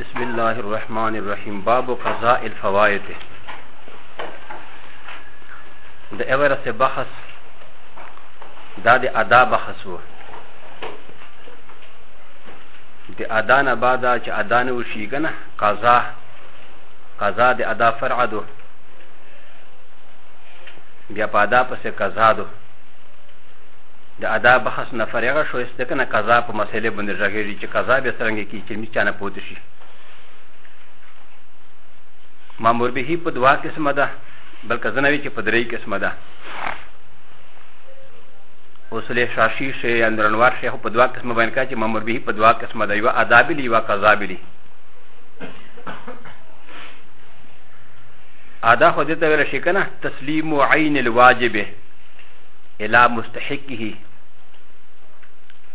بسم الله الرحمن الرحيم باب قضاء الفوائد د اورس بحث دا د ادا بحث وو د ادا نه بعد چې ادا نه وشي کنه قضا قضا د ادا فرع دو بیا په ادا پسې قضا دو د ادا بحث نه فرغه شو است کنه قضا په مسئله باندې راغلی چې قضا به څنګه کی چې میچا نه پوت شي مامور به په دوا قسمه ده بلکې زنوي چې په درې قسمه ده اصول شاشی شي اندرنوار شي په دوا قسمه باندې کا چې مامور به په دوا قسمه ده یو ادا بلی یو قضا بلی ادا خو دې ته ویل شي کنه تسلیم عین الواجب الى مستحقه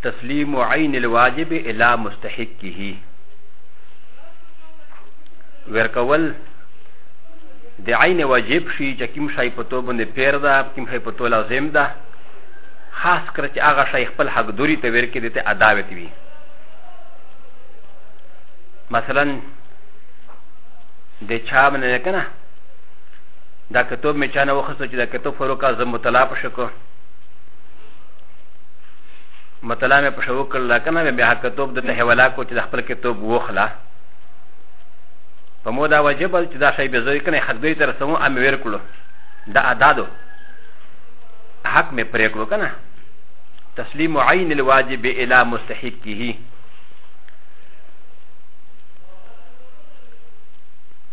تسلیم عین الواجب الى مستحقه ورکول د عین واجب شي چې کوم شی په تو باندې پیر ده کوم شی په تو لازم ده خاص کر چې هغه شی خپل حق دوری ته ورکې دي ته ادا وتوي مثلا د چا من نه کنه دا کتاب می چانه وخصو چې دا کتاب فروکا زم مطالعه پښه کو مطالعه می پښه وکړل کنه بیا کتاب د تحولا کو چې د خپل کتاب وخلا په مو دا واجب چې دا شی به زوی کنه حق دوی تر سمو ام ویر کړو دا اعدادو حق می پرې کړو کنه تسلیم عین الواجب الى مستحقه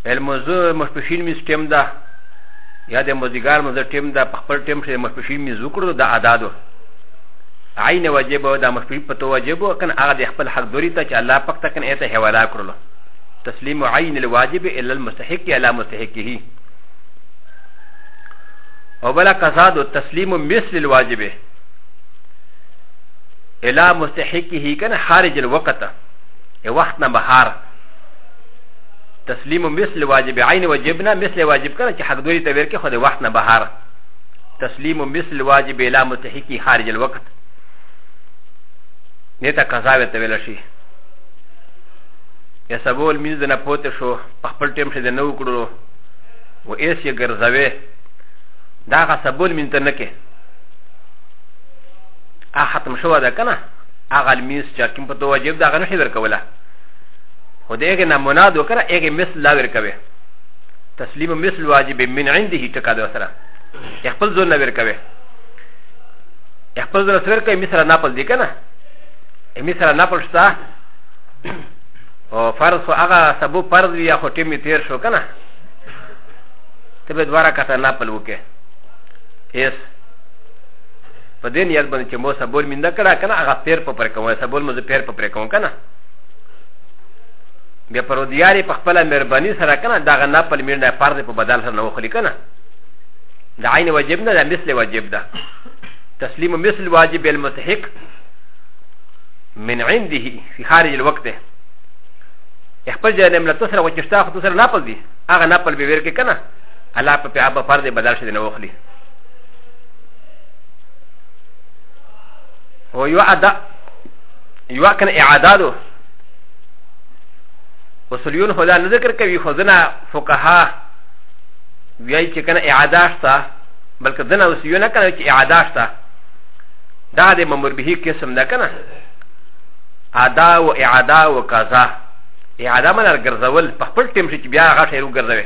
الموضوع مشپشين ميز ټيم ده يا د مزدګار مزه ټيم ده په خپل ټيم سره مشپشين ميز وکړو د اعدادو عين واجب او د مشپشين په تو واجب او کنه هغه د خپل حق دوري ته چې الله پاک ته کنه اته حواله کړلو تسليم عين الواجب الى المستحق الى مستحقه او بلا قصاد تسليم مثل الواجب الا مستحقه كان خارج الوقت ا وقت نا بهار تسليم مثل واجب عين وجبنا مثل واجب كان چه حق دوري تبير كي خود وقت نا بهار تسليم مثل واجب الا مستحقه خارج الوقت نيتا قضاوه تبير شي ا سبول ميز دنا پوت شو خپل ټيم شه دنو کړو و ايس يې ګرځوي دا غ سبول مين ته نه کې ا ختم شو ده کنه هغه الميس چې کوم په تو واجب ده هغه نشي ورکوله خو دې کې نه مناد وکړه هغه مثل لا ورکوي تسلیم مثل واجب من عنده ټکا ده سره خپل ځون نه ورکوي خپل ځون سره کوي مثلا ناپل دي کنه مثلا ناپل شتا او فرض خو هغه سبب فرض وي یا خو ټیم تیر شو کنه ته به دواره کته ناپل وکې ایس په دې نیت باندې چې مو سبول مینده کړه کنه هغه پیر په پر کوم سبول مو پیر په پر کوم کنه بیا پر دیاري په خپل مهرباني سره کنه دا غنا په مینده فرض په بدل سره نو خلی کنه د عین واجب نه د مثل واجب ده تسلیم مثل واجب المستحق من عنده في خارج الوقت خپل جنې مله تسره وچشتا خو تسره نه پل دي هغه نه پل به ورکه کنه الله په په فرض بدل شي نه وخلی و یو ادا یو کن اعدادو وصلیون خدا نه ذکر کوي خو ځنه فقها ویای چې کنه اعاده شته بلکې ځنه وصلیون کنه چې اعاده شته دا د ممر به قسم ده کنه ادا و اعاده و قضا اعاده من ګرځول په خپل ټیم چې بیا هغه شی وګرځوي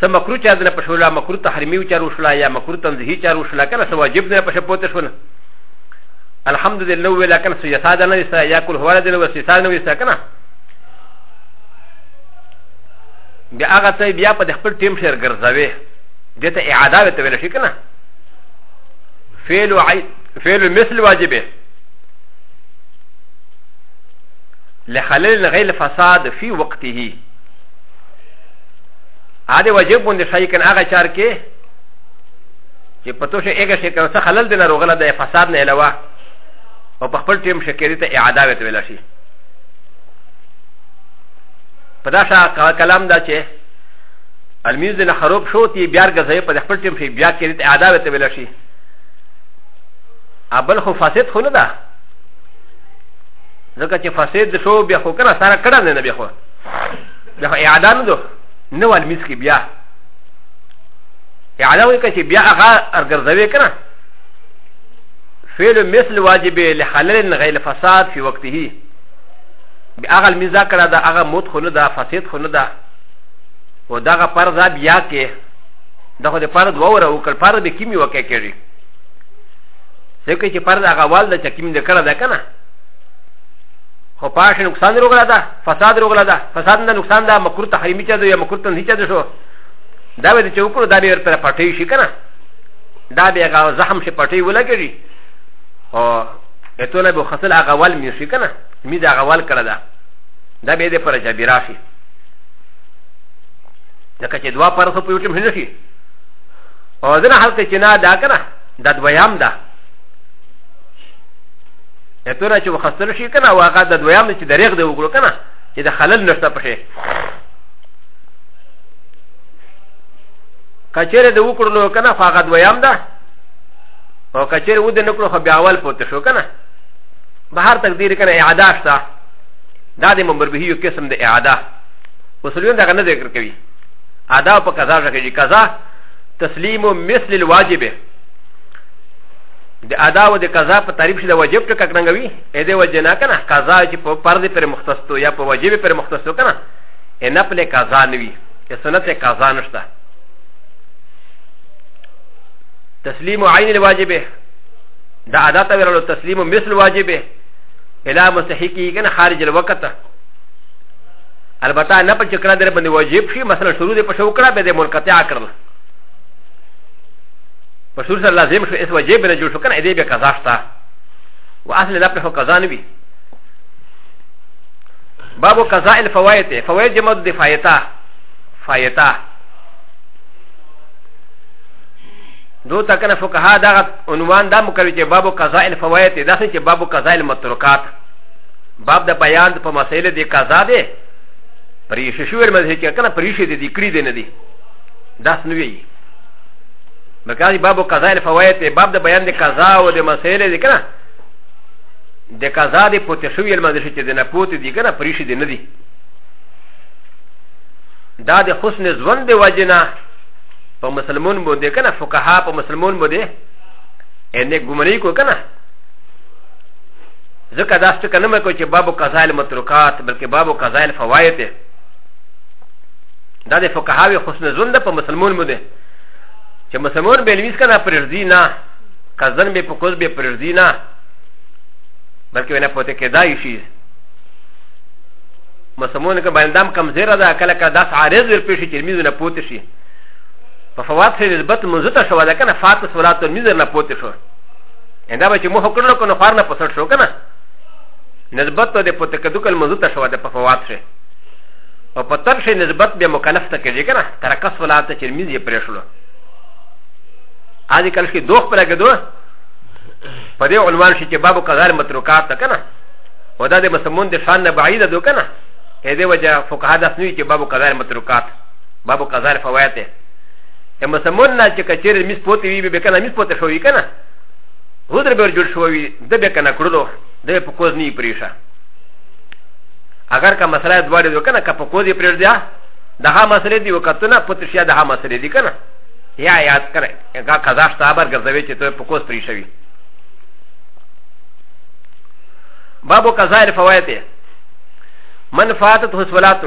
څه مکرو چا دنه پښولا مکرو تحریمی چا وشلا یا مکرو تنزیهی چا وشلا کنه څه واجب نه پښه پوت شونه الحمدلله ویلا کنه څه یسا دنه وستا یا کول هو دنه وستا یسا دنه وستا کنه بیا هغه څه بیا په خپل ټیم شیر ګرځوي دته اعاده وته ویل شي کنه فعل عی فعل مثل واجبه لخلل غیر فساد فی وقته هذا واجب من شيء كان اغا شار كي كي پتوش اغا شيء كان سخلل دينا روغلا دا فساد نه علاوه او په خپل ټیم شکری ته اعاده وته ویل شي په دا شا کلام دا چې المیز نه خراب شو تی بیا غزه په خپل ټیم شي بیا کړي ته اعاده وته ویل شي ابل خو فاسد خو نه ده ځکه چې فاسد شو بیا خو کنه سره کړه نه بیا خو د اعاده نه دو نه ول میس کې بیا اعاده وکړه چې بیا هغه ارګرځوي کنه فعل مثل واجب لحلل غیر فساد فی وقته هغه میزا کړه دا هغه موت خو نه دا فساد خو نه دا و دغه فرض بیا کې دغه د فرض وره او کل فرض به کیمی وکړي کېږي ځکه چې فرض هغه وال د چکیم د کړه ده کنه خو پاش نقصان روغلا ده فساد روغلا ده فساد نه نقصان ده مکرو تحریمی چا ده یا مکرو تنهی چا ده شو دا به چې وکړو دا به ورته پټې شي کنه دا به هغه زخم شي پټې ولګي او ته نه به خسل هغه ول می شي کنه می دا هغه ول کړه دا دا به دې پر جبیرا شي ځکه چې دوا پر څه په یوټم نه شي او ځنه حالت چې نه دا کنه دا دویام ده ا ت و ر ا چې وخستل شي کنه او هغه د دویم چې دریغ دی وکړو کنه چې د خلل نشته پښې کچېره د وکړو نو کنه خو هغه دویم ده او کچېره و د نکړو خو بیا اول پوت شو کنه بهر تقدیر کنه اعاده شته دا د مبربهي یو قسم د اعاده اصولون دغه نه ذکر کوي ادا په قضا ژکه چې قضا تسلیم مثل الواجبه د ادا او د قضا په تعریف شي د واجب ټکا کرنګوي اې د وجه نه کنه قضا چې په فرض پر مختص تو یا په واجب پر مختص تو کنه ا نه په قضا نه وي ا سنت قضا نشته تسلیم عین الواجب د ادا ته ورلو تسلیم مثل واجب الا مستحقی کنه خارج الوقت البته نه په چکر در باندې واجب شي مثلا شروع دې په شو کړه به دې منقطع کړل په سور سره لازم شو اس وجه بنه جوړ شو کنه دې به قضا شته و اصل لا په قضا نه وي باب قضا الفوائد فوائد جمع د فایتا فایتا دو تا کنه فقها دا عنوان دا مکوي چې باب قضا الفوائد دا څه چې باب قضا المترکات باب د بیان په مسائل دی قضا دی پریشه شویر مزه چې کنه پریشه دی کړی دی نه دی داس نوی بکاری باب قضاء الفوائد ته باب د بیان د قضاء او د مسائل دي کنه د قضاء د پوت شوی المنځ چې د نه پوت دي کنه پریش دي نه دي دا د حسن ژوند د وجنا په مسلمون باندې کنه فقها په مسلمون باندې ان ګمړی کو کنه ځکه دا څه کنه مې کو چې باب قضاء المترکات بلکې باب قضاء الفوائد ته دا د فقهاوی حسن زون ده په مسلمون مو ده چې مسلمون به لویس کنه پرځي نه کزن به په کوز به پرځي نه بلکې ونه پته کېدای شي مسلمون که باندام کم زیره ده کله که داس عارض ور پیشي چې میزونه پوت شي په فوات سره نسبت مزته شو ده کنه فات صلات میزر نه پوت شو انده به چې مو وکړلو کنه خار نه پسټ شو کنه نسبت ته د پوت کدو کل مزته شو ده په فوات سره او په تر شي نسبت به مکلف ته کېږي کنه تر کس ولا ته چې مين یې پرې شلو اځي کله چې دوخ پر لګدو په دې عنوان شي چې باب قضاء متروکات ته کنه و دا د مسمون د شان نه بعید دو کنه اې دې وجه فقها داس نوي چې باب قضاء متروکات باب قضاء فوائد ته ا مسمون نه چې کچېر مس پوتې وي به کنه مس پوتې شوې کنه هو در به جوړ شوې د به کنه کړلو د په کوز نه پریشه اگر که مسله دواړې دي کنه که په کوزې پرېږدیا د هغه مسلې دي وکتونه پوت شي د هغه مسلې دي کنه یا یاد کنه هغه قضا شته ابر ګرځوي چې ته په کوز پرې شوي باب قضا الفوائد من فاتت حسولات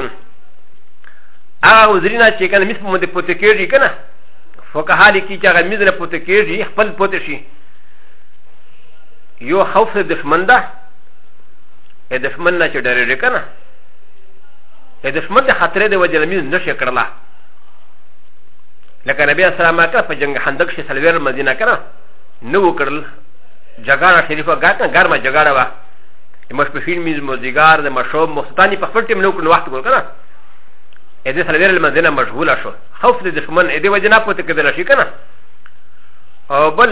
هغه وزرینه چې کنه مس په مده پوت کېږي کنه فقها لیکي چې هغه مس نه پوت کېږي خپل پوت شي یو خوف د دشمن ده ا د شمن نه چې ډېرېږي که نه ا د شمن د خطرې د وجې لمونځ نه شي کړلا لکه نبي اسلام کړه په جنګ خندق شي سلویر مدینه کړه نه وکړل جګړه شریفه ګاټه ګرمه جګړه وه مشپفین میز موزیګار د مشوب مختانی په خپل ټیم نه وکړل وخت وکړه ا دې سلویر مدینه مشغوله شو خوف د دشمن ا دې وجه نه پته کېدل شي که نه او بل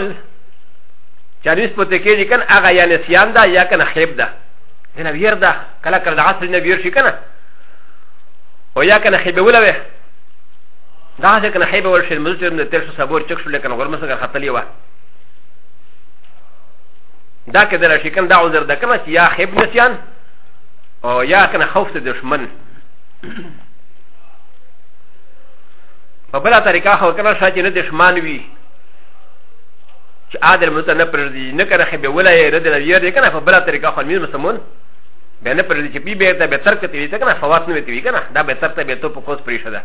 چې حدیث پته کېږي کنه هغه یا نسیان ده یا کنه خیب ده کنه ویر ده کله کله د عصر نه ویر شي کنه او یا کنه خیبه ولوي دا څه کنه خیبه ورشي مزه چې د تیر شو صبر چک شو لکه غرمه څنګه خپلې و دا که دل شي کنه دا عذر ده کنه چې یا خیب نسیان او یا کنه خوف د دشمن په بل طریقه هو کنه شاته نه دشمن وي چې عادل ملته نه پرځي نه کنه خې به ولا یې رد نه یې دې کنه په بل طریقه خو مين مسمون به نه پرځي چې بي به ته به تر کته وي کنه فوات نه وي کنه دا به تر ته به تو په کوس پریښه ده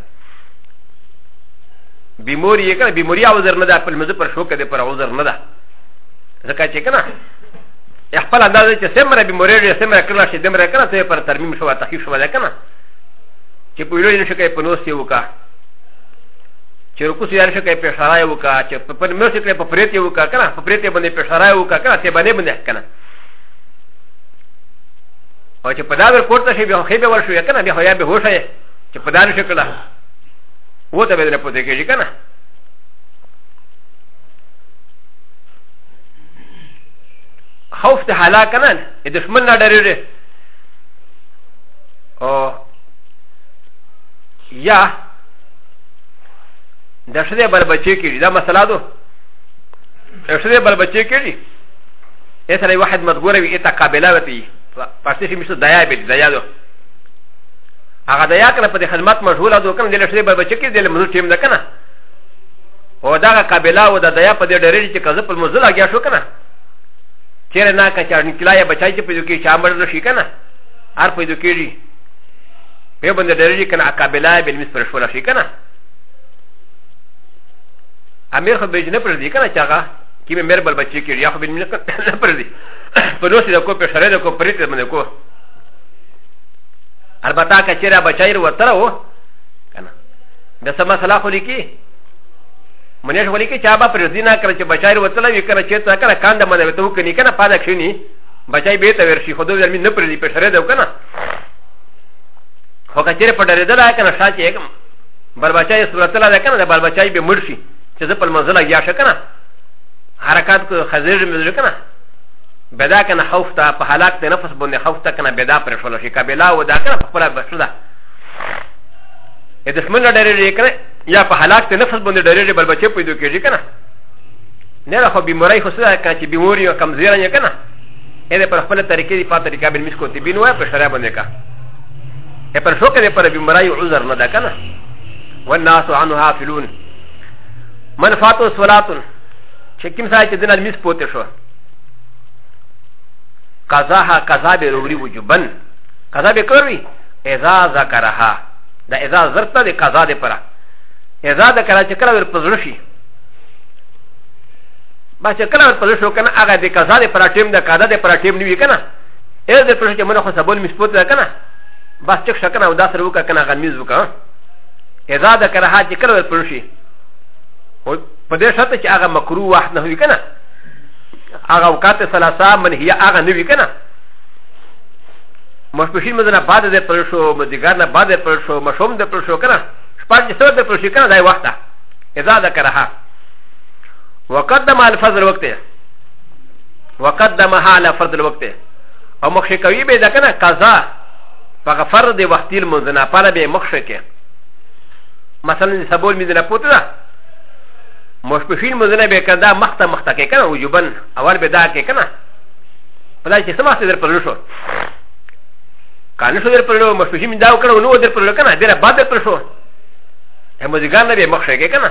بیموری یې کنه بیموری عذر نه ده په مزه پر شوکه ده پر عذر نه ده ځکه چې کنه خپل انداز چې سمره بیموری دې سمره کړل شي دمره کنه ته پر ترمیم شو تخفیف شو ده کنه چې په ویلو یې نشکې په نوستي وکړه چې رکو سیار شو کې پېښارای وکا چې په پر مې شو کې په پرېتې وکا کنه په پرېتې باندې پېښارای وکا کنه ته باندې باندې کنه او چې په دا ور کوټه شي به خې به ور شو کنه به هيا به هوښ یې چې په دا شو کړه و ته به نه پوتې کېږي کنه خوف ته هلاک نه د دشمن نه ډېرې او یا د شدې بل بچی کېږي دا مسله ده د شدې بل بچی کېږي ا سره واحد مدګوره وي اته قابله وتی پښتې شي مشته دایا به دایا ده هغه دایا کنه په خدمت مشغوله ده کنه د شدې بل بچی کې د منو ټیم ده کنه او دا قابله او د دایا په دې ډېرې چې کزه په مزل اگیا شو کنه چیرې نه کچا نکلا یا بچای چې په دې کې چا مړ شي کنه هر په دې کې په باندې ډېرې کنه اکابلا بل مس پر شولا شي کنه امیر خو به نه پر دې کنه چاغه کې مې مېر بل بچی کې یا خو به نه پر دې په نو سره کو په شرې د کو پرې ته باندې کو البته که چیرې بچایر وتره و کنه د سما صلاح خو لیکي منیش ولی کې چا به پر دې نه کړ چې بچایر وتله وی کنه چې تا کنه کاند باندې ته وکني کنه پاده کښینی بچای به ته ورشي خو دوی مې نه پر دې په شرې ده کنه خو کچېره په ډېرېدل ده که نه شا چې یې بالبچا یې صورتله ده که نه د بالبچا یې به مړ شي چې زه په لمانځه لګیا شه که نه حرکات کو خزېږي مې زړه که نه بدا کنه خوف تا په حالات ته نفس باندې خوف تا کنه بدا پر شول شي کبلا و دا کنه په خپل بشو دا اې د سمل ډېرې ری کنه یا په حالات ته نفس باندې ډېرې ری بل بچي پیدا کیږي کنه نه راخو بیماری خو سره کنه چې بیماری او کمزوري کنه ا د پر خپل طریقې دی فاطر کا بن مسکو تی بین وای په شرع باندې کا ا پر شوکه دی پر بیمرای عذر نه ده کنه والناس عنها فلون من فاتو صلات چې کوم ځای چې دنه مس پوتې شو قضاها قضا به وروړي وجوبن قضا به کوي اذا ذکرها دا اذا زرت د قضا د پره اذا ذکر چې کله ور پزړشي بس کله ور پلو شو کنه هغه د قضا د پر ټیم د قاده د پر ټیم نیوی کنه اې د پرشت منه خو سبول مسپوت ده کنه بس چک شکنه او داسره وکړه کنه غمیز وکړه اذا د کرها چې کله ور پلو شي او په دې شرط چې هغه مکروه وخت نه وي کنه هغه اوقات ثلاثه من هي هغه نه وي کنه مشپشین مدنه بعد د پلو شو مدګار نه بعد د پلو شو مشوم د پلو شو کنه شپږ څو د پلو شي کنه دای وخت اذا د کرها وقدم على فرض الوقت وقدمها على فرض الوقت او مخشي کوي به دکنه قضا په فرض دی وختي المنزنا پاله به مخشي کې مثلا سبول مزنا پوتره مشبفين مزنا به کدا مخته مخته کې کنه وجوبن اول به دا کې کنه په دای چې سمه ستر پر شو کانه شو در پر لو مشبفين دا وکړو نو در پر لو کنه ډیره بعد پر شو هم ځګان نه به مخشي کې کنه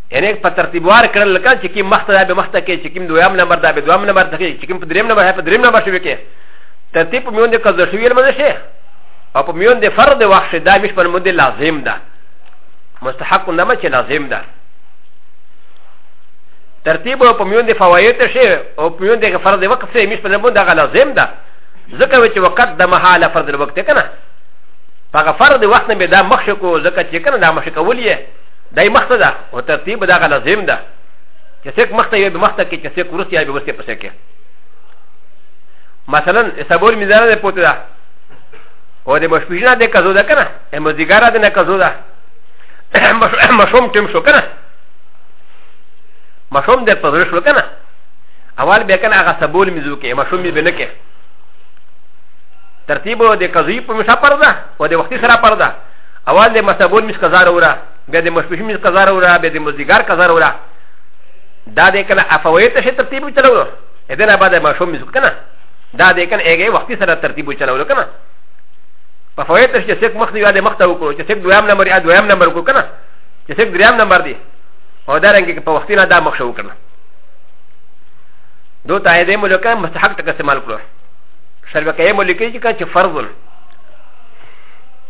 يعني په ترتيب وار كرل لكان چې کوم مخته دا به مخته کې چې کوم دویم نمبر دا به دویم نمبر ته کې چې کوم په دریم نمبر په دریم نمبر شوی کې ترتیب په میون د قضا شوی لمنه شي او په میون د فرد وخت دا مش پر مده لازم ده مستحق نه مچ لازم ده ترتیب په میون د فواید شي او په میون د فرد وقت سره مش پر مده غلا لازم ده ځکه چې وقت د محاله فرد وقت کنه هغه فرد وخت نه به دا مخ شو ځکه چې کنه دا مخ کول یې دا یې مخته ده او ترتیب به دغه لازم ده چې څوک مخته یې به مخته کې چې څوک وروسته یې به وروسته پسې کې مثلا سبول میزان ده پوته ده او د مشپیژنه ده کزو ده کنه ا مزیګاره ده نه کزو ده مشوم ټیم شو کنه مشوم ده پزر شو کنه اول به کنه هغه سبول میزو کې مشوم می بنه کې ترتیب د کزوی په مشا پر ده او د وختي سره پر ده اول د مسابون مس قضا راوړه بیا د مشبوش مس قضا راوړه بیا د مزدګار قضا راوړه دا د کنه افویت شه ترتیب چلولو اذن بعد ما شو مس کنه دا د کنه هغه وخت سره ترتیب چلولو کنه په فویت شه سیک مخ دی یاد مخ ته وکړو چې سیک دویم نمبر یا دویم نمبر کو کنه چې سیک دریم نمبر دی او دا رنګ کې په وخت نه دا مخ شو کنه دو ته دې ملکه مستحق تک استعمال کړو شربکه ملکه چې فرض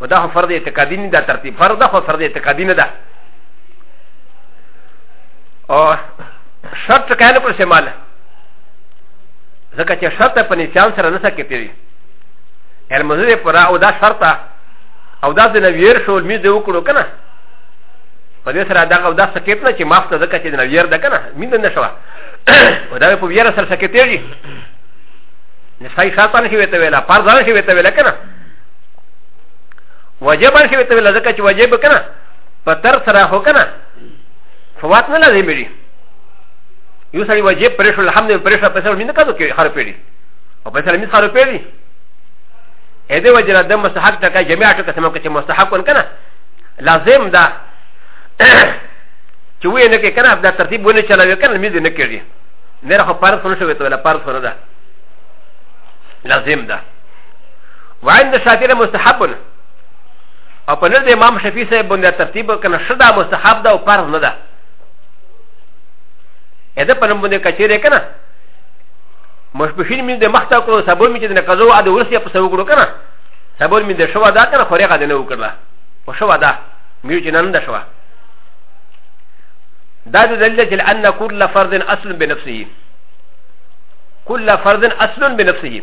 و دا فرض اعتقادی نه دا ترتیب فرض ده خو فرض اعتقادی نه ده او شرط څه کاینه پر شمال ځکه چې شرط په نسیان سره نه سکتې وي المزه پر او دا شرط او دا د نویر شو می دې وکړو کنه په دې سره دا او دا سکت نه چې معاف ته ځکه چې د نویر ده کنه مين نه شو او دا په ویره سره سکتې دي نسای شاطان شي وته ویلا پرځان شي وته ویلا کنه وجب شوی ته ویل ځکه چې وجب کنه په تر سره هو کنه فوات نه لازم دی یو سړی وجب پرې شو الحمد لله پرې شو په سر مين کدو کې خر پیړي او په سر مين خر پیړي اې دې وجره د مستحق ټکا جميع ټکا سم کې چې مستحق ون کنه لازم ده چې وې نه کې کنه دا ترتیب ونه چلاوي کنه مې دې نه کېږي نه راخ پارس ونه شوی ته ولا پارس ونه ده لازم ده وعند شافينا مستحبنا او په نزد امام شفیع صاحب باندې ترتیب کنه شدا مستحب ده او فرض نه ده اده په نوم باندې کچېره کنه مشبشین مې د مخته کړو سبب مې چې د قضو اده ورسې په سبب کړو کنه سبب مې د شوا دا کنه خورې غاده نه وکړه او شوا دا مې چې نن ده شوا دا د دلیل چې ان کل فرض اصل بنفسه کل فرض اصل بنفسه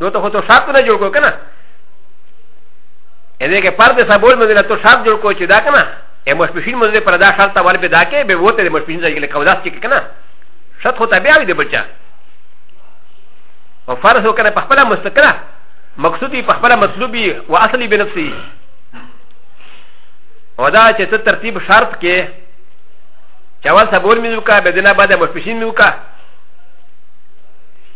نو ته خو تو شاپ نه جوړ کو کنه ا دې کې پر دې سبول مې نه تو شاپ جوړ کو چې دا کنه ا مشپشین مې پر دا شرط ور به دا کې به وته مشپشین ځای کې کوداس چې کنه شت خو ته بیا دې بچا او فرض وکړه په خپل مستقره مقصودی په خپل مطلوبي او اصلي بنفسي او دا چې ته ترتیب شرط کې چې اول سبول مې وکړه به دینه بعد مشپشین مې وکړه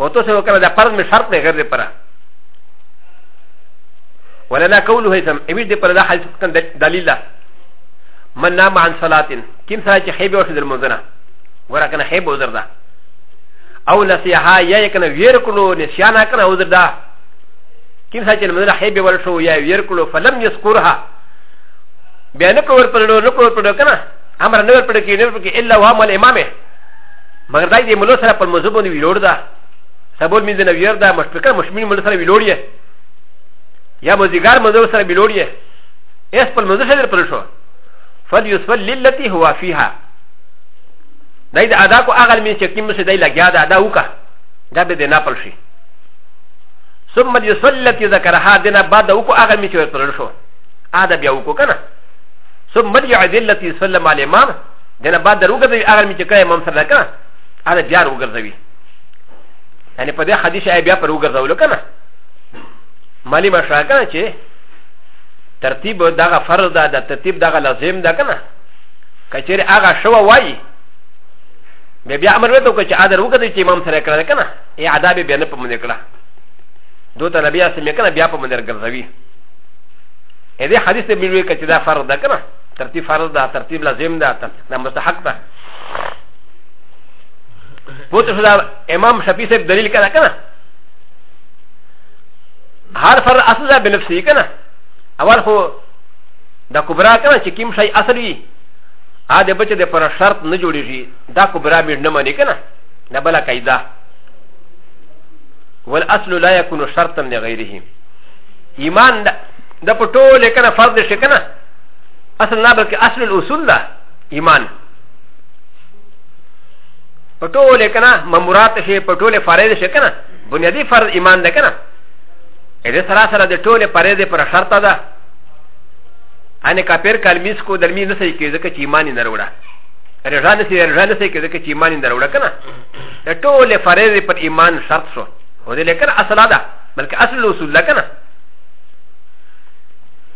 او تو سو کړه دا فرض می شرط نه غیر دې پره ولنا قوله هیثم ایوی دې پر دا حدیث کن دلیل من نام عن صلات کیم سره چې خیبه ورته درمونځنه ورا کنه خیبه وزر ده او نسیها یا کنه ویر کړو نسیانه کنه وزر ده کیم سره چې منځنه خیبه ور شو یا ویر کړو فلم یذکرها بیا نه کور پر نو نه کور پر کنه امر نه پر کې نه پر کې الا وهم الامامه مګر دا دې ملو سره په موضوع باندې ویلوړ ده سبول مين دنه وير ده مش فکر مش مين ملو سره ویلوړ یې یا مزګار مزو سره ویلوړ یې اس په موضوع سره پر شو فل یسفل للتی هو فیها دا دې ادا کو اغل مين چې کیم څه دی لګیا ده دا وکا دا به دې نه پل شي ثم يسفل للتی ذکرها دنه بعد وکو اغل مين چې پر شو ادا بیا وکو کنه ثم يعدل للتی سلم علی امام دنا بعد در وګرځوي هغه مې چې کړی امام سره کنه هغه بیا وګرځوي یعنی په دې حدیث یې بیا پر وګرځولو کنه مالی مشا کنه چې ترتیب دغه فرض ده د ترتیب دغه لازم ده کنه کچېر هغه شو وایي بیا بیا امر وته کو چې ادر وګرځي چې امام سره کړی کنه یې آداب بیا نه پمنې کړه دوی ته نبی اسلم کنه بیا پمنې ګرځوي هذا حديث ابن ويكا كذا فرد كنا ترتیب فرض ده ترتیب لازم ده ترتیب مستحق ده پوته شو دا امام شفیع صاحب دلیل کړه کنه هر فرض اصل ده بنفسه کنه اول خو دا کبرا کنه چې کوم شی اصل وي ا د بچ د پر شرط نه جوړیږي دا کبرا مې نه منې کنه دا بل قاعده والاصل لا يكون شرطا لغيره ایمان دا په ټوله کنه فرض شي کنه اصل نه بلکې اصل الاصول ده ایمان په ټوله کنه مامورات شي په ټوله فرایض شي کنه بنیادی فرض ایمان ده کنه دې سره سره د ټوله فرایض پر شرط ده ان کافر کلمیس کو درمی نه صحیح کیږي چې ایمان نه وروړه رضا نه صحیح رضا نه صحیح کیږي چې ایمان نه وروړه کنه د ټوله فرایض پر ایمان شرط شو و دې لکه اصل ده بلکې اصل اصول ده کنه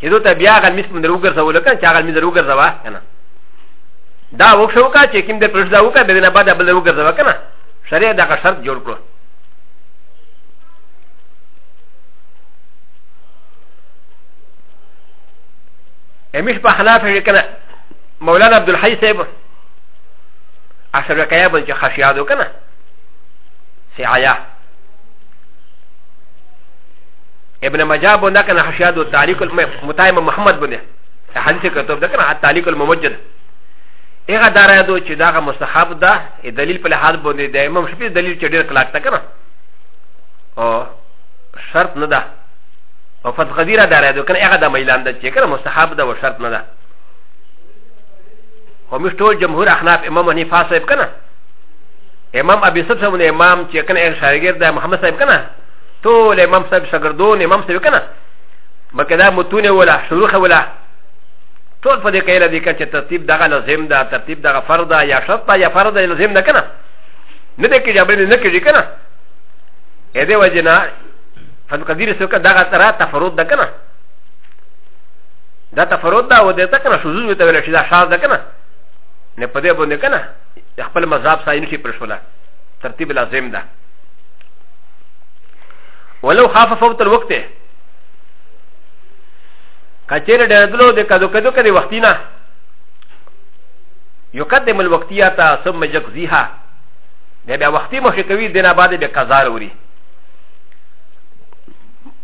چې دوی ته بیا غلمیس مونږ در وګرځولو که چې غلمیس در وګرځوه که نه دا وښه وکړه چې کوم د پرش دا وکړه بیا نه بعد بل در وګرځوه که نه شریع دغه شرط جوړ کړو امیش په خلاف یې که نه مولانا عبدالحی صاحب اشرف کیا بل چې خشیا دو که نه سعیا ابن مجاب بنده كان حشاد التعليق المتايم محمد بنده حديث كتب ده كان التعليق الممجد اغا دارا دو چه داغا مستخاب ده دليل پل حال بنده ده امام شفيع دليل چه دير کلاک تا کنه او شرط نده او فت غديرا دارا دو كان اغا ده ميلان ده چه کنه مستخاب ده و شرط نده و مش طول جمهور احناف امام حنيفه صاحب کنه امام ابي سبسه من امام چه کنه اغا شارگر ده محمد صاحب کنه ټول امام صاحب شاګردون امام صاحب کنه بلکې دا متونه ولا شروخ ولا ټول په دې کېله دي چې ترتیب دغه لازم ده ترتیب دغه فرض ده یا شرط یا فرض ده لازم ده کنه نه ده کې جبر نه کېږي کنه اې دې وجنا فن قدیر سو کنه دغه ترا تفرد ده کنه دا تفرد ده و دې ته کنه شذوذ وته ولا شي دا شاذ ده کنه نه په دې باندې کنه خپل مذهب ساين شي پر شولا ترتیب لازم ده ولو خاف فوت الوقت کچیر ډېرېدلو د کدو کدو کې د وختي نه يقدم الوقتيات ثم يقضيها د بیا وختي مخې کوي دینه بعد به قضا وروړي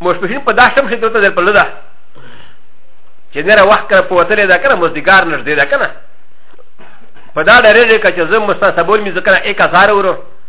مشپشین په داشتم شي دلته د پلو ده چې نه را وخت کړ په وتلې ده کنه مزدګار نږدې ده کنه په دا ډېرې کې چې زه مستسبول مې ځکه 1000 ورو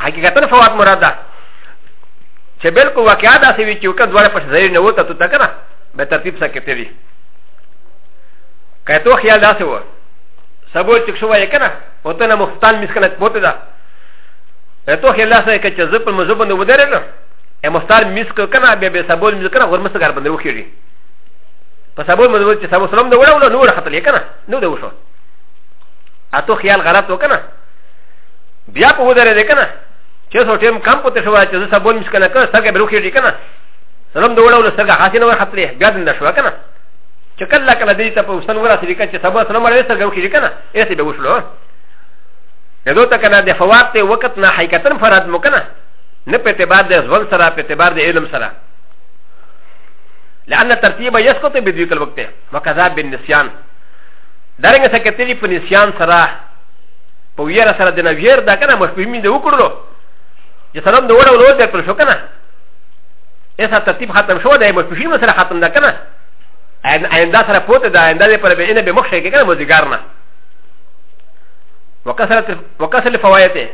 حقیقتا فوات مراد ده چې بالکل واقعا دا سوي چې وکړه دواړه پښه ځای نه وته ته تکنه به ترتیب سره کې تیری کته خیال داسې و سبو چې شو وای کنه وته نه مختال مسکنه پوت ده کته خیال داسې کې چې زپ مزوب نه ودره نه ا مختال مسک کنه به به سبو مسکنه ورمسه ګر باندې وخیری په سبو مزوب چې سبو سلام نه وړو نو وړه خطلې کنه نو ده وشو اته خیال غلط وکنه بیا په ودرې ده کنه چې څو ټیم کم پته شو چې زه سبون مس کنه کنه ستګه بروخې دي کنه سلام دوړو له ستګه حاصل نه خطرې بیا دنه شو کنه چې کله کله دې ته په وسن ورا سړي کچ سبا سلام ورې ستګه وکې دي کنه یې څه به وشلو نه دوه ته کنه د فوات ته وخت نه حقیقتا فراد مو کنه نه په اعتبار د ځوان سره په اعتبار د علم سره لأن ترتيب يسقط بديك الوقت وكذا بالنسيان دارنګه سکتلی په نسيان سره په ویره سره د نویر دا کنه مشبوه مين دی وکړلو چې سلام د وړو لور درکړل شو کنه ایسا ترتیب ختم شو دی مشبوه مين سره ختم ده کنه آینده سره پوته ده آینده پر به نه به مخ شي کنه مزګار نه وکثرت وکثرت فوایته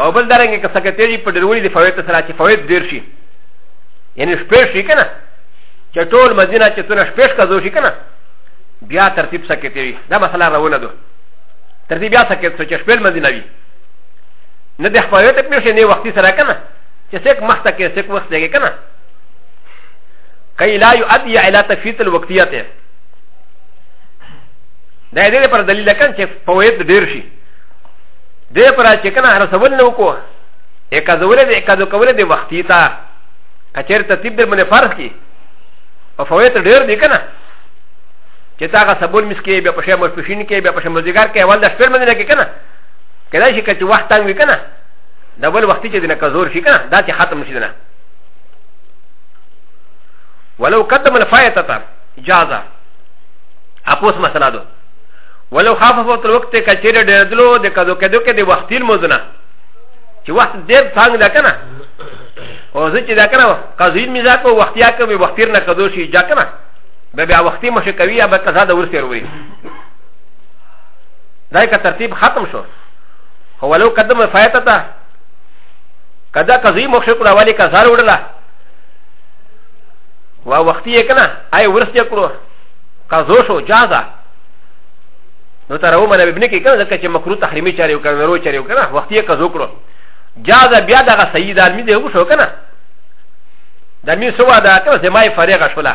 او بل درنګ که سکرتری په ډیرولي د فوایت سره چې فوایت ډیر شي یعنی شپې شي کنه چې ټول مدینه چې تونه شپې ښکځو شي کنه بیا ترتیب سکرتری دا مسله راونه ده تر دې بیا سکت سو چې شپل مدینه وی نه د خپل ته پېښې نه وختي سره کنه چې څوک مخ ته کې څوک وخت لګي کنه کای لا یؤدی الی تفیت الوقتیت دا دې پر دلیل کن چې فوید ډیر شي دې پر چې کنه هر سوال نو کو اکا زوله دې اکا زوکوله دې وختي تا کچیر ترتیب در باندې فرض کی او فوید ډیر دی کنه چې تا هغه سبول مس کې بیا په شی مشپشین کې بیا په شی مزګار کې اول د شپې باندې نه کې کنه کله شي کچ وخت تنګ وي کنه د بل وخت چې دنه کزور شي کنه دا چې ختم شي دنه ولو قدم الفائته تا جازا اپوس مسله دو ولو خاففت الوقت کچیر ډېر دلو د کدو کدو کې د وختیل مزنه چې وخت ډېر تنګ ده کنه او زه چې دا کنه قضیل میزا کو وختیا کوي وختیر نه کدو شي جا کنه به بیا وختي مشه کوي یا به قضا د ورسېر وي دا که ترتیب ختم شو خو ولو قدم فایته ته کدا قضی مخ شکر اولی قضا وړله و وختي یې کنه آی ورسې کړو قضا شو جازه نو تر اومه نه بنه کې کنه ځکه چې مکروه تحریمي چاري وکړ نورو چاري وکړه وختي یې قضا کړو جازه بیا دغه سیدان می دی وشو کنه د می سوا دا کنه زمای فارغه شوله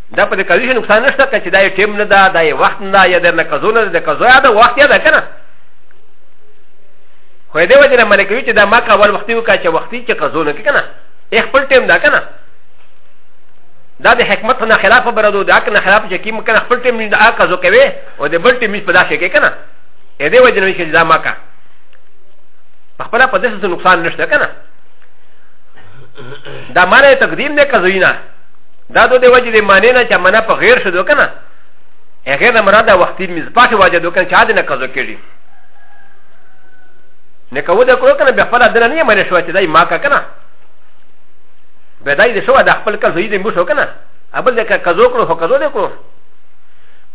دا په دې کوي چې نقصان نشته که چې دا یې ټیم نه ده دا یې وخت نه ده یا درنه قضو نه ده د قضو یاده وخت یاده که نه خو دې وجه نه منع کوي چې دا ما کول وختي وکړه چې وختي چې قضو نه که نه یې خپل ټیم ده که نه دا د حکمت نه خلاف برادو دا کنه خلاف چې کیم کنه خپل ټیم دا قضو کوي او د بل ټیم په داسې کې کنه اې دې وجه نه چې دا ما کا خپل په دې څه نقصان نشته کنه دا معنی تقدیم نه قضوی نه دا دو دی وجه دی معنی نه چې منا په غیر شدو کنه هغه نه مراد وختي مزپاخي وجه دو کنه چا دې نه قضا کړي نه کوو دا کړو کنه به خپل دنه نه معنی شو چې دای ما کا کنه به دای دې شو دا خپل کله زوی دې مو شو کنه ابل دې قضا کړو هو قضا دې کړو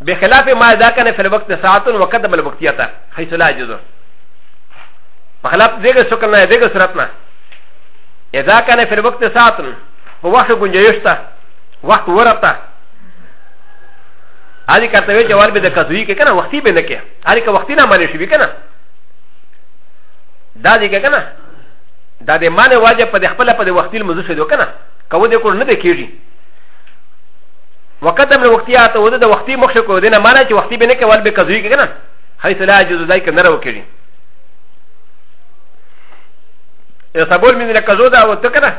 بخلاف ما دا کنه فل وقت ساعت وقدم الوقتیتا حيث لا جزو بخلاف دې څه کنه دې څه راتنه اذا كان في الوقت ساعه په وخت ګنجایش ته وخت ورته هغه کته وی جوال به د قضوی کې کنه وختي به نه کې هغه که وختي نه مانی شي کنه دا دې کنه دا دې معنی واجب په خپل په وختي مزه شي کنه کوو دې کول نه دې کیږي وقدم له وختیا ته ود د وختي مخ کو دې نه معنی چې وختي به نه کې ول به قضوی کې کنه حيث لا يجوز ذلك نرى وكيري يصبر من الكزودا وتكره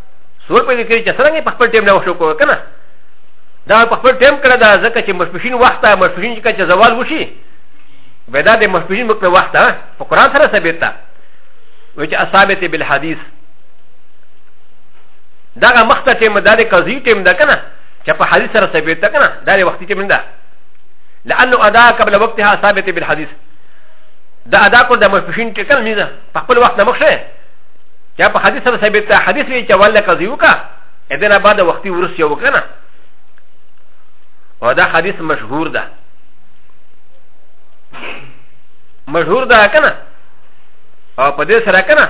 سور په دې کې چې څنګه په خپل ټیم نه وشو کوه کنه دا په خپل ټیم کړه دا ځکه چې مشپشین وخت ده مشپشین چې کچه زوال وشي به دا د مشپشین مکه وخت ده په قران سره ثابت ده و چې اصابته بالحدیث دا غ مخته ټیم دا د قضیه ټیم ده کنه چې په حدیث سره ثابت ده کنه دا د وخت ټیم ده لانه ادا قبل وقتها ثابته بالحدیث دا ادا کو د مشپشین ټکل نه ده په خپل وخت نه مخشه يا په حديث سره ثابت ده حديث وی چې ولا قضي وکا ادنا بعد وختي ورس یو کنه او دا حديث مشهور ده مشهور ده کنه او په دې سره کنه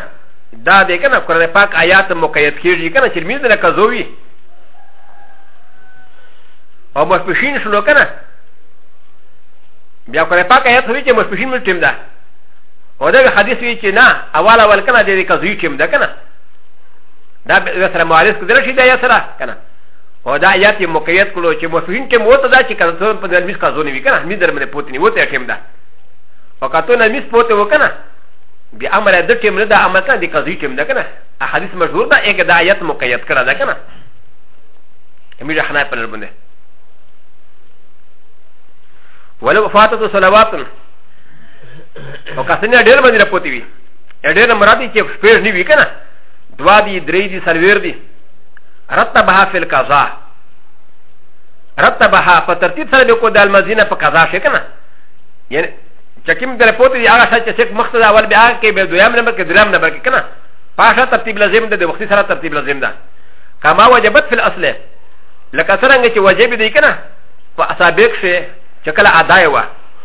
دا دې کنه قرآن پاک آیات مقید کیږي کنه چې مين نه قضوي او مشپشین شلو کنه بیا قرآن پاک آیات وی چې مشپشین ملټیم ده او دا حدیث وی چې نه اول اول کنه د کزوی ټیم ده کنه دا سره معارض کړل شي دا یا سره کنه او دا آیات یې مقید کړو چې مسلمان ټیم وته دا چې کنه څون په دې مس کزو نه وی کنه می در باندې پوت نه وته ټیم ده او کته نه مس پوت وکنه بی امر د ټیم نه دا امر کنه د کزوی ټیم ده کنه حدیث مشهور ده یک دا آیات مقید کړه ده کنه امیر حنا په لربنده ولو فاتت صلواتن او که څنګه ډېر باندې راپوتې وي ډېر نه مراد دي چې شپږ نه وي که نه دوه دي درې دي څلوېر دي رتبها فی القضا رتبها په ترتیب سره به کو د المزینه په قضا شي که نه یعنی چې کوم د رپوتې دي هغه شی چې څوک مخته د اول بیا هغه کې به دویم نمبر کې دریم نمبر کې که نه پاشه ترتیب لازم ده د وختي سره ترتیب لازم ده کما وجبت فی الاصل لکه څرنګه چې وجب دی که نه په اسابق شي چې کله ادای وه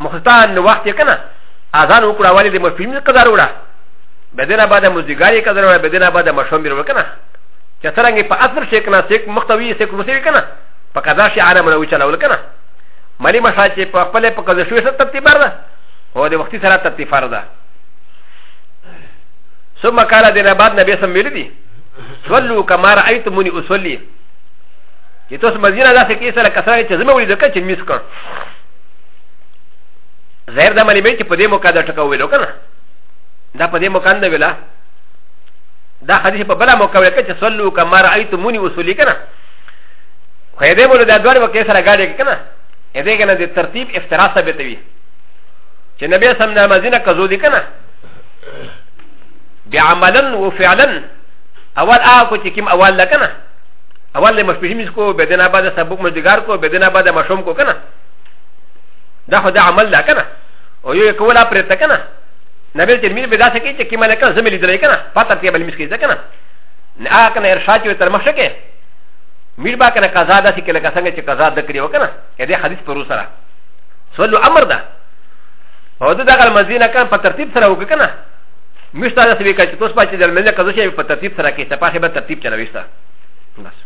مختان نو وخت یې کنه اذان وکړه ولې د مفهوم نه قدر وړه بدنه بعد مزګاری قدر وړه بدنه بعد مشوم بیر وکنه چې څنګه په اثر شي کنه سیک مختوی سیک روسي کنه په قضا شي عالم نه وچلول کنه مری مشا چې په خپل په قضا شوی سره ترتیب ده او د وختي سره ترتیب فرض ده ثم قال د بعد نبی سم ویل دي صلوا كما رايتموني اصلي چې تاسو مدینه داسې کې سره کسره چې زموږ د کچې میس کړ زهر دا ملي مې چې په دې موقع دا ټکا ویلو کنه دا په دې موقع نه ویلا دا حدیث په بلا موقع ویل چې صلو کما رایتمونی وصلی کنه خو دې بوله دا دوه وکړې سره گاډي کنه دې کنه د ترتیب افتراض ثابت وي چې نبی سم نامازینه کزو دي کنه بعملا وفعلا اول آه كنت كم اول لكنا اول د مشپشي مس کو به دنا بعد سبق مجدګار کو به دنا بعد مشوم کو کنه دا خو دا عمل ده کنه او یو کولا پرې ته کنه نبی ترمذی به دا څه کوي چې کیما لکه زمې لیدل کنه پاتر ته بل مس کوي کنه نه آ کنه ارشاد یو تر مخه کې میر با کنه قضا ده چې لکه څنګه چې قضا د کړی وکنه دې حدیث پرو سره سوال امر ده او دغه مزینه کنه په ترتیب سره وکنه مشتا دا سوي کچ توس پاتې در مله کزو شي په ترتیب سره کې ته پاخه به ترتیب چلا وستا بس